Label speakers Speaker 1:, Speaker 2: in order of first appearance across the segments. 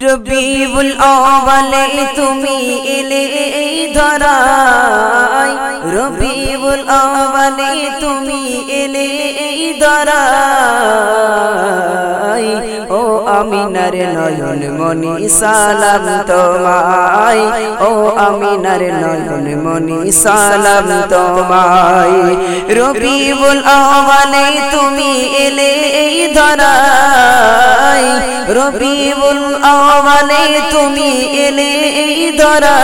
Speaker 1: রবিউল আওয়ালে তুমি এলে এই ধরাই রবিউল আওয়ালে তুমি এলে এই ধরাই ও আমিনার নয়ন মনি সালাম তোমায়। ও আমিনার নয়ন মনি সালাম তোমায়। রবিউল আওয়ালে তুমি এলে এই ধরাই রবিউল আওয়ালে তুমি এলে এই ধরাই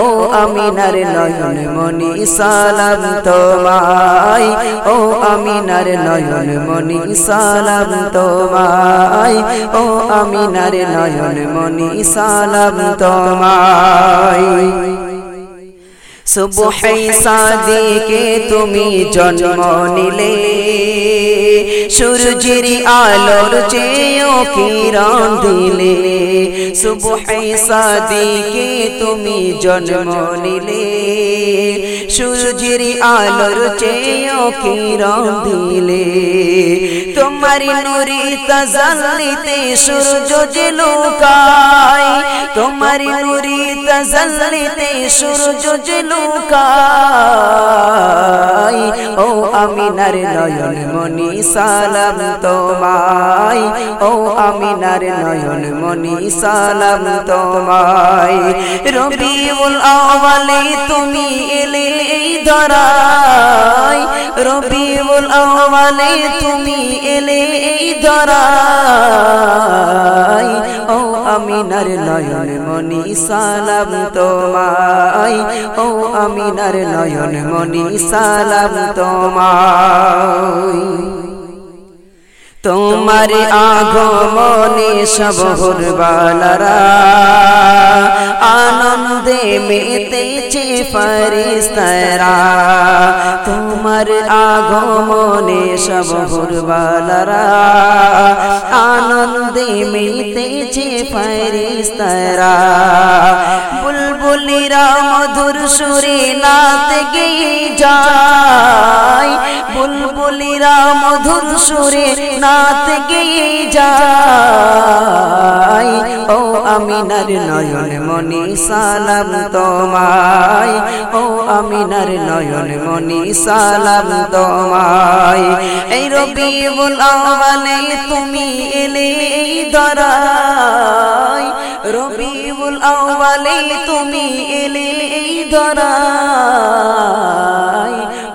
Speaker 1: ও আমিনার নয়ন মনি সালাম তোমায়। ও আমিনার নয়ন মনি সালাম তোমায়। ও আমিনার নয়ন মনি সালাম তোমায়। সুবহে সাদিকে তুমি জন্ম নিলে। সূর্যের আলোর চেয়েও কিরণ দিলে। সুবহে সাদিকে তুমি জন্ম নিলে। সূর্যের আলোর চেয়েও কিরণ দিলে। তোমার নুরি তাজাল্লিতে সূর্য যে লুকায়। তোমার নুরি তাজাল্লিতে সূর্য যে ও আমিনার নয়ন মনি সালাম তোমায়। ও আমিনার নয়ন মনি সালাম তোমায়। রবিউল আওয়ালে তুমি এলে এই ধরাই রবিউল আওয়ালে তুমি এলে এই ও আমিনার নয়ন মনি সালাম তোমায়। ও আমিনার নয়ন মনি সালাম তোমায়। তোমার আগমনে সব হুরবালারা আনন্দে মেতেছে ফরিস্তারা তোমার আগমনে সব হুরবালারা আনন্দে মেতেছে ফরিস্তারা বুলবুলিরা মধুর সুরে নাত গিয়ে যায়। বুলবুলিরা মধুর সুরে নাত গিয়ে যায়। ও আমিনার নয়ন মনি সালাম তোমায়। ও আমিনার নয়ন মনি সালাম তোমায় এই রবিউল আওয়ালে তুমি এলে এই ধরাই। রবিউল আওয়ালে তুমি এলে এই ধরাই।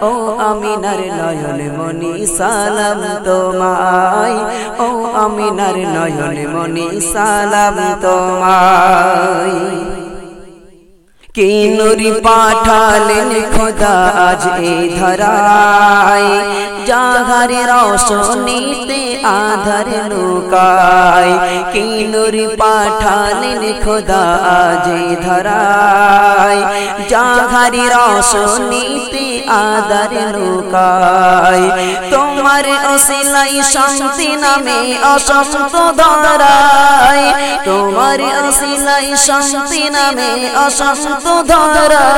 Speaker 1: ও আমিনার নয়ন মনি সালাম তোমায় ও আমিনার নয়ন মনি সালাম তোমায় কি নুরি পাঠালেন খোদা আজ এ ধরাই জাহারে রোশনীতে আধার লুকায়। কি নুরি পাঠালেন খোদা আজ এ ধরাই জাহারে রোশনীতে আধার লুকায়। তোমার অসিলাই শান্তি নামে অসন্ত ধরায়। তোমার অসিলাই শান্তি নামে অসন্ত ধরাই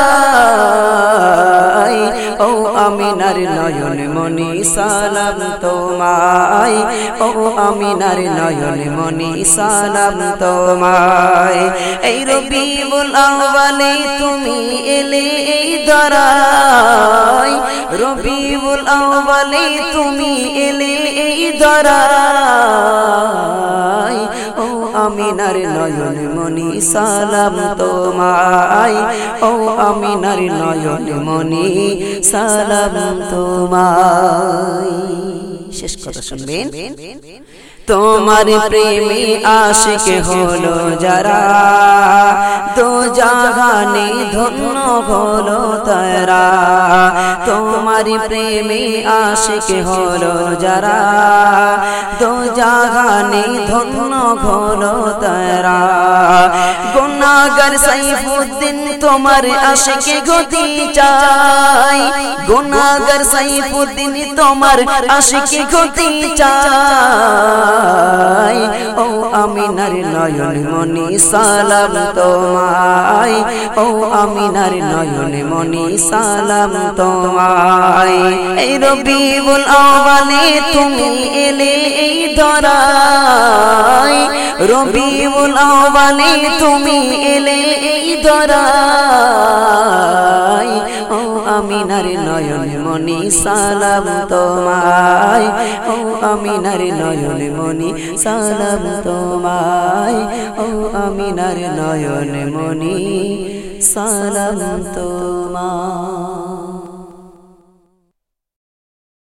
Speaker 1: ও আমিনার নয়ন মনি সালাম তোমায়। ও আমিনার নয়ন মনি সালাম তোমায়। এই রবিউল আওয়ালে তুমি এলে এই ধরাই রবিউল আওয়ালে তুমি এলে এই ধরাই ও আমিনার নয়ন মনি সালাম তোমায়। ও আমিনার নয়ন মনি সালাম তোমায়। শেষ কথা শুনবেন। তোমার প্রেমে আশিক হলো যারা। তো জাগানে ধন্য হলো তারা। তোমার প্রেমে আশিক হলো যারা। তো জাগানে ধন্য হলো তারা। গুনাগার সাইফুদ্দিন তোমার আশিকে গতি চাই। গুনাগার সাইফুদ্দিন তোমার আশিকে গতি চাই। ও আমিনার নয়ন মনি সালাম তোমায়। ও আমিনার নয়ন মনি সালাম তোমায়। এই রবিউল আওয়ালে তুমি এলে এই ধরাই রবিউল আওয়ালে তুমি এলে এই ও আমিনার নয়ন মনি সালাম তোমায়। ও আমিনার নয়ন মনি সালাম তোমায়। ও আমিনার নয়ন মনি সালাম তোমায়।